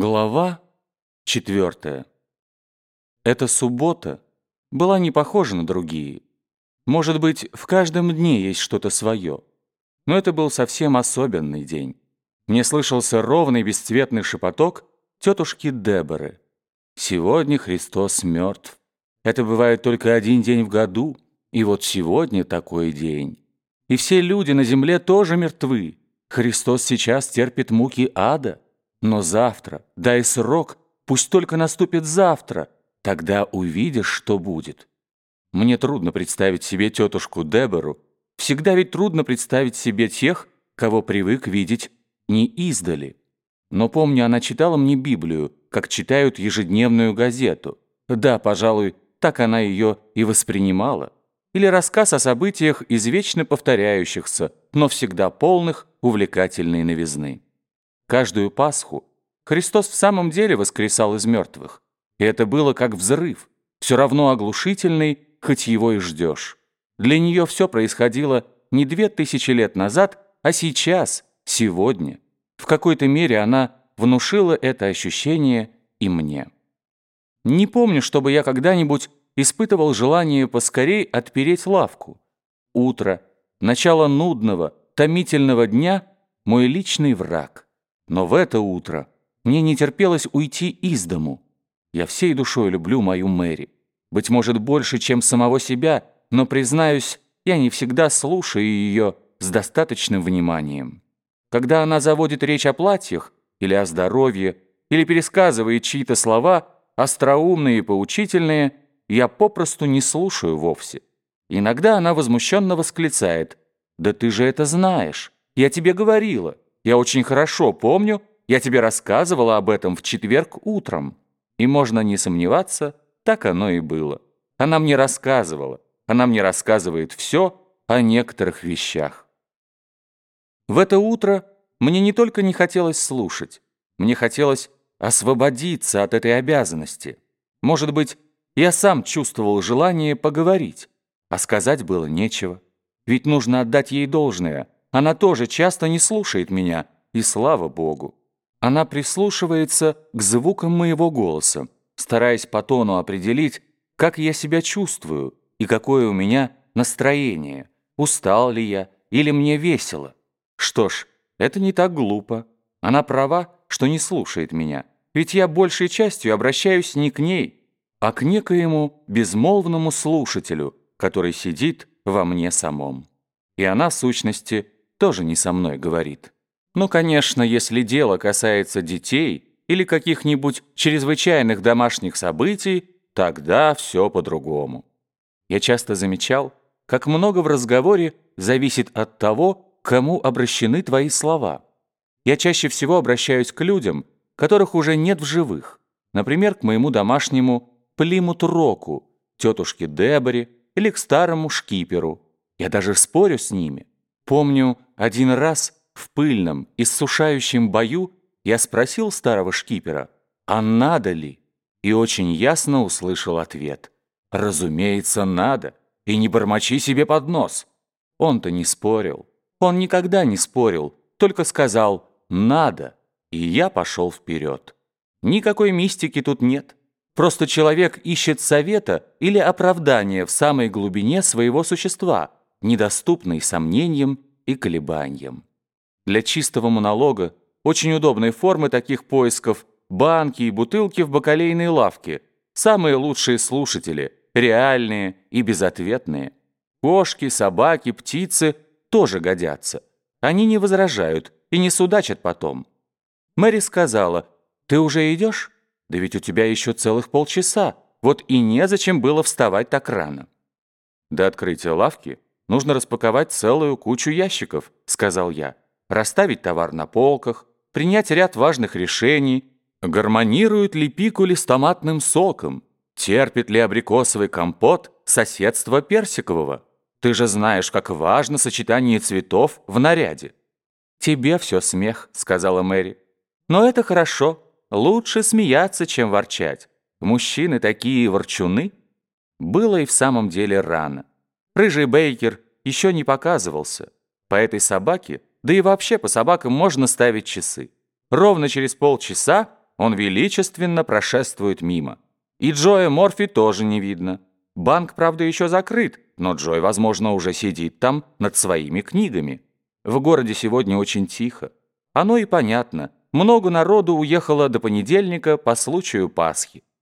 Глава четвертая. Эта суббота была не похожа на другие. Может быть, в каждом дне есть что-то свое. Но это был совсем особенный день. Мне слышался ровный бесцветный шепоток тетушки Деборы. «Сегодня Христос мертв. Это бывает только один день в году, и вот сегодня такой день. И все люди на земле тоже мертвы. Христос сейчас терпит муки ада». Но завтра, дай срок, пусть только наступит завтра, тогда увидишь, что будет. Мне трудно представить себе тетушку Дебору. Всегда ведь трудно представить себе тех, кого привык видеть не издали. Но помню, она читала мне Библию, как читают ежедневную газету. Да, пожалуй, так она ее и воспринимала. Или рассказ о событиях из вечно повторяющихся, но всегда полных увлекательной новизны. Каждую Пасху Христос в самом деле воскресал из мертвых. И это было как взрыв, все равно оглушительный, хоть его и ждешь. Для нее все происходило не две тысячи лет назад, а сейчас, сегодня. В какой-то мере она внушила это ощущение и мне. Не помню, чтобы я когда-нибудь испытывал желание поскорей отпереть лавку. Утро, начало нудного, томительного дня – мой личный враг. Но в это утро мне не терпелось уйти из дому. Я всей душой люблю мою Мэри. Быть может, больше, чем самого себя, но, признаюсь, я не всегда слушаю ее с достаточным вниманием. Когда она заводит речь о платьях или о здоровье, или пересказывает чьи-то слова, остроумные и поучительные, я попросту не слушаю вовсе. Иногда она возмущенно восклицает «Да ты же это знаешь! Я тебе говорила!» Я очень хорошо помню, я тебе рассказывала об этом в четверг утром. И можно не сомневаться, так оно и было. Она мне рассказывала. Она мне рассказывает все о некоторых вещах. В это утро мне не только не хотелось слушать, мне хотелось освободиться от этой обязанности. Может быть, я сам чувствовал желание поговорить, а сказать было нечего. Ведь нужно отдать ей должное – она тоже часто не слушает меня, и слава Богу. Она прислушивается к звукам моего голоса, стараясь по тону определить, как я себя чувствую и какое у меня настроение, устал ли я или мне весело. Что ж, это не так глупо. Она права, что не слушает меня, ведь я большей частью обращаюсь не к ней, а к некоему безмолвному слушателю, который сидит во мне самом. И она, в сущности, тоже не со мной говорит. Ну, конечно, если дело касается детей или каких-нибудь чрезвычайных домашних событий, тогда все по-другому. Я часто замечал, как много в разговоре зависит от того, кому обращены твои слова. Я чаще всего обращаюсь к людям, которых уже нет в живых. Например, к моему домашнему Плимут Року, тетушке Деборе или к старому шкиперу. Я даже спорю с ними. Помню, один раз в пыльном, иссушающем бою я спросил старого шкипера, а надо ли? И очень ясно услышал ответ. Разумеется, надо. И не бормочи себе под нос. Он-то не спорил. Он никогда не спорил, только сказал «надо», и я пошел вперед. Никакой мистики тут нет. Просто человек ищет совета или оправдания в самой глубине своего существа – недоступный сомнениям и колебаниям. Для чистого монолога очень удобной формы таких поисков банки и бутылки в бакалейной лавке, самые лучшие слушатели, реальные и безответные. Кошки, собаки, птицы тоже годятся. Они не возражают и не судачат потом. Мэри сказала, «Ты уже идешь? Да ведь у тебя еще целых полчаса, вот и незачем было вставать так рано». До открытия лавки Нужно распаковать целую кучу ящиков», — сказал я. «Расставить товар на полках, принять ряд важных решений. Гармонирует ли пикули с томатным соком? Терпит ли абрикосовый компот соседство персикового? Ты же знаешь, как важно сочетание цветов в наряде». «Тебе все смех», — сказала Мэри. «Но это хорошо. Лучше смеяться, чем ворчать. Мужчины такие ворчуны». Было и в самом деле рано. Рыжий Бейкер еще не показывался. По этой собаке, да и вообще по собакам можно ставить часы. Ровно через полчаса он величественно прошествует мимо. И Джоя Морфи тоже не видно. Банк, правда, еще закрыт, но Джой, возможно, уже сидит там над своими книгами. В городе сегодня очень тихо. Оно и понятно. Много народу уехало до понедельника по случаю Пасхи.